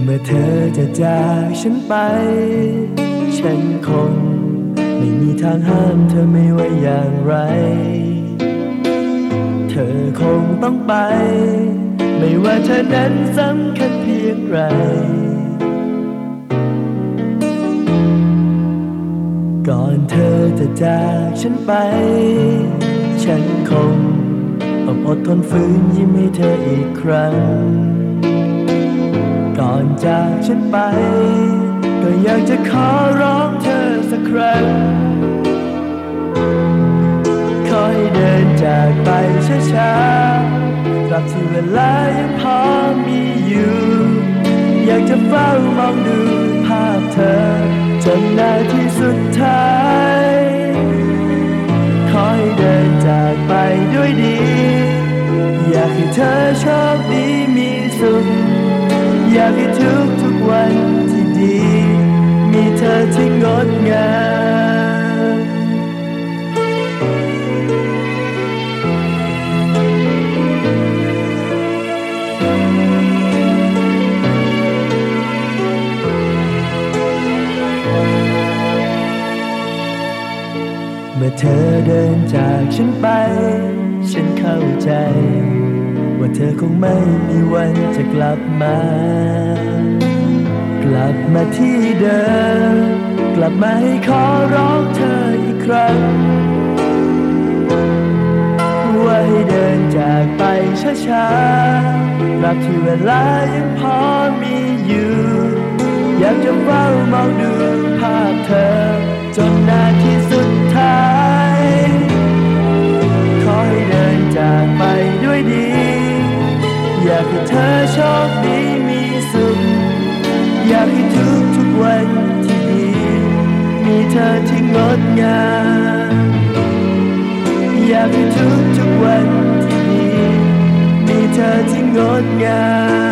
เมื่อเธอจะจากฉันไป ฉันคงไม่มีทางห้ามเธอไม่ว่าอย่างไร เธอคงต้องไป ไม่ว่าเธอนั้นสำคัญเพียงไรก่อนเธอจะจากฉันไป ฉันคงต้องอดทนฝืนยิ้มให้เธออีกครั้ง ก่อนจากฉันไป ก็อยากจะขอร้องเธอสักครั้งขอให้เดินจากไปช้าๆตราบที่เวลายังพอมีอยู่ อยากจะเฝ้ามองดูภาพเธอ จนนาทีสุดท้ายขอให้เดินจากไปด้วยดี อยากให้เธอโชคดีมีากให้ทุกทุกๆวันที่ดี มีเธอที่งดงามเมื่อเธอเดินจากฉันไป ฉันเข้าใจ เธอคงไม่มีวันจะกลับมา กลับมาที่เดิม กลับมาให้ขอร้องเธออีกครั้ง ว่าให้เดินจากไปช้าๆกลับที่เวลายังพอมีอยู่ อยากจะเฝ้ามองดูภา เธอที่งดงาม อยากให้ทุกทุกวันที่มีมีเธอที่งดงาม